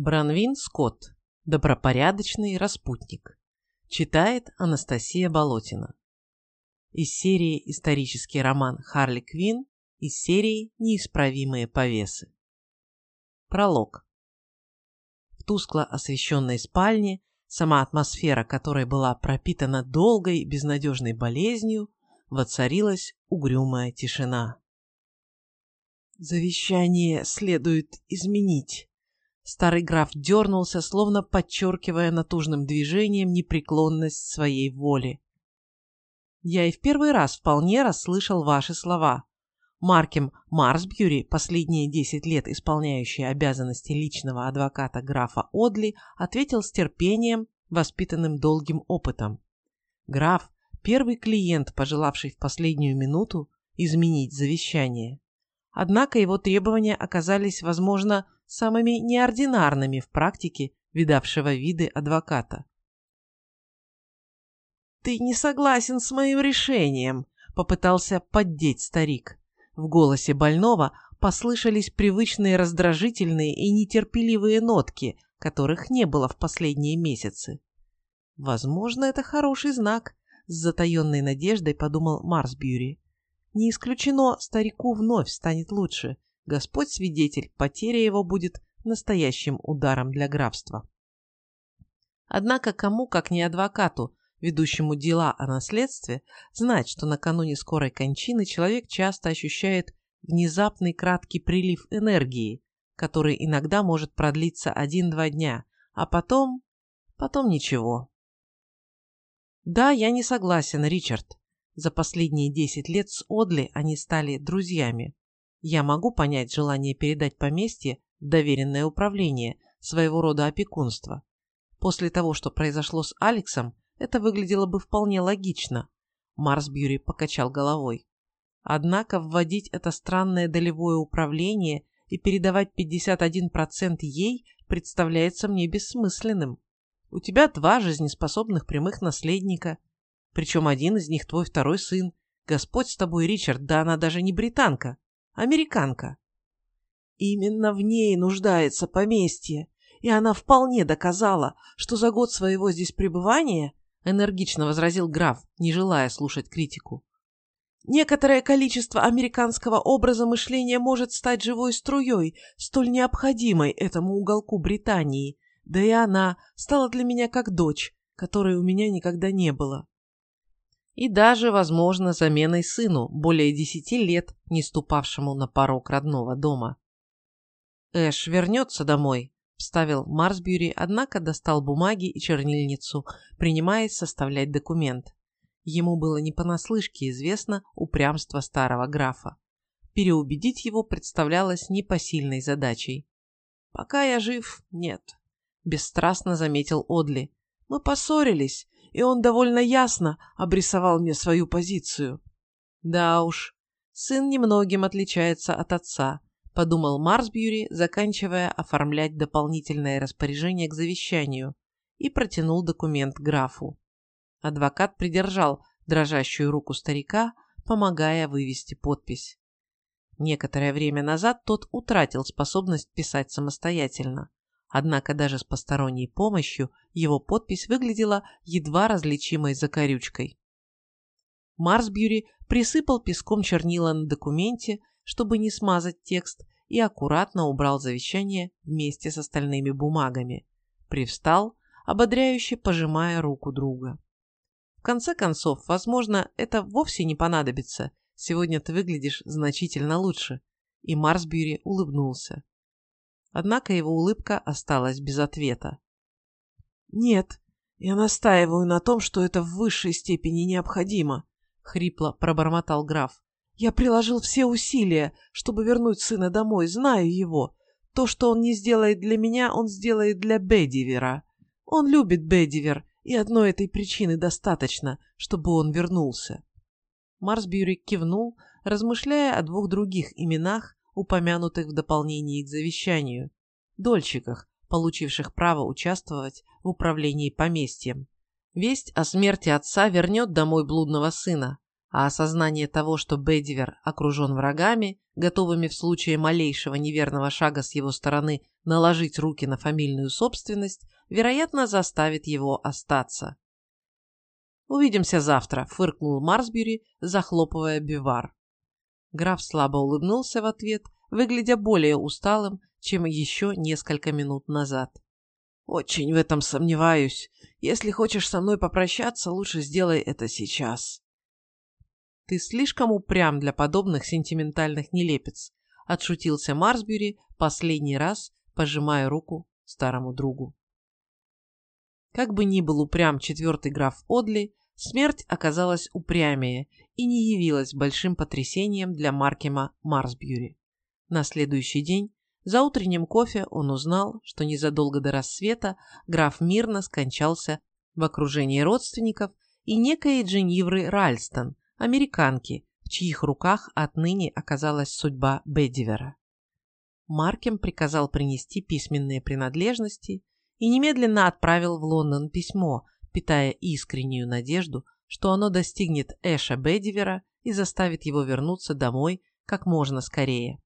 Бранвин Скотт. Добропорядочный распутник. Читает Анастасия Болотина. Из серии «Исторический роман Харли Квин» из серии «Неисправимые повесы». Пролог. В тускло освещенной спальне, сама атмосфера которой была пропитана долгой безнадежной болезнью, воцарилась угрюмая тишина. «Завещание следует изменить», Старый граф дернулся, словно подчеркивая натужным движением непреклонность своей воли. «Я и в первый раз вполне расслышал ваши слова. Маркем Марсбьюри, последние десять лет исполняющий обязанности личного адвоката графа Одли, ответил с терпением, воспитанным долгим опытом. Граф – первый клиент, пожелавший в последнюю минуту изменить завещание. Однако его требования оказались, возможно, самыми неординарными в практике видавшего виды адвоката. «Ты не согласен с моим решением», — попытался поддеть старик. В голосе больного послышались привычные раздражительные и нетерпеливые нотки, которых не было в последние месяцы. «Возможно, это хороший знак», — с затаенной надеждой подумал Марсбьюри. «Не исключено, старику вновь станет лучше. Господь свидетель, потеря его будет настоящим ударом для графства. Однако кому, как не адвокату, ведущему дела о наследстве, знать, что накануне скорой кончины человек часто ощущает внезапный краткий прилив энергии, который иногда может продлиться один-два дня, а потом... потом ничего. Да, я не согласен, Ричард. За последние десять лет с Одли они стали друзьями. Я могу понять желание передать поместье в доверенное управление, своего рода опекунство. После того, что произошло с Алексом, это выглядело бы вполне логично. Марсбьюри покачал головой. Однако вводить это странное долевое управление и передавать 51% ей представляется мне бессмысленным. У тебя два жизнеспособных прямых наследника, причем один из них твой второй сын. Господь с тобой, Ричард, да она даже не британка американка. Именно в ней нуждается поместье, и она вполне доказала, что за год своего здесь пребывания, энергично возразил граф, не желая слушать критику, некоторое количество американского образа мышления может стать живой струей, столь необходимой этому уголку Британии, да и она стала для меня как дочь, которой у меня никогда не было и даже, возможно, заменой сыну, более десяти лет не ступавшему на порог родного дома. «Эш вернется домой», — вставил Марсбюри, однако достал бумаги и чернильницу, принимаясь составлять документ. Ему было не понаслышке известно упрямство старого графа. Переубедить его представлялось непосильной задачей. «Пока я жив, нет», — бесстрастно заметил Одли. «Мы поссорились, и он довольно ясно обрисовал мне свою позицию. Да уж, сын немногим отличается от отца, подумал Марсбьюри, заканчивая оформлять дополнительное распоряжение к завещанию, и протянул документ графу. Адвокат придержал дрожащую руку старика, помогая вывести подпись. Некоторое время назад тот утратил способность писать самостоятельно. Однако даже с посторонней помощью его подпись выглядела едва различимой закорючкой. Марсбьюри присыпал песком чернила на документе, чтобы не смазать текст, и аккуратно убрал завещание вместе с остальными бумагами. Привстал, ободряюще пожимая руку друга. В конце концов, возможно, это вовсе не понадобится. Сегодня ты выглядишь значительно лучше. И Марсбьюри улыбнулся. Однако его улыбка осталась без ответа. «Нет, я настаиваю на том, что это в высшей степени необходимо», — хрипло пробормотал граф. «Я приложил все усилия, чтобы вернуть сына домой, знаю его. То, что он не сделает для меня, он сделает для Бедивера. Он любит Бедивер, и одной этой причины достаточно, чтобы он вернулся». Марсбьюри кивнул, размышляя о двух других именах, упомянутых в дополнении к завещанию, дольщиках, получивших право участвовать в управлении поместьем. Весть о смерти отца вернет домой блудного сына, а осознание того, что Бедивер окружен врагами, готовыми в случае малейшего неверного шага с его стороны наложить руки на фамильную собственность, вероятно, заставит его остаться. «Увидимся завтра», — фыркнул Марсбюри, захлопывая бивар. Граф слабо улыбнулся в ответ, выглядя более усталым, чем еще несколько минут назад. «Очень в этом сомневаюсь. Если хочешь со мной попрощаться, лучше сделай это сейчас». «Ты слишком упрям для подобных сентиментальных нелепец», — отшутился Марсбюри последний раз, пожимая руку старому другу. Как бы ни был упрям четвертый граф Одли, смерть оказалась упрямее и не явилась большим потрясением для Маркема Марсбьюри. На следующий день, за утренним кофе, он узнал, что незадолго до рассвета граф мирно скончался в окружении родственников и некой Дженнивры Ральстон, американки, в чьих руках отныне оказалась судьба Беддивера. Маркем приказал принести письменные принадлежности и немедленно отправил в Лондон письмо, питая искреннюю надежду, что оно достигнет Эша Бедивера и заставит его вернуться домой как можно скорее.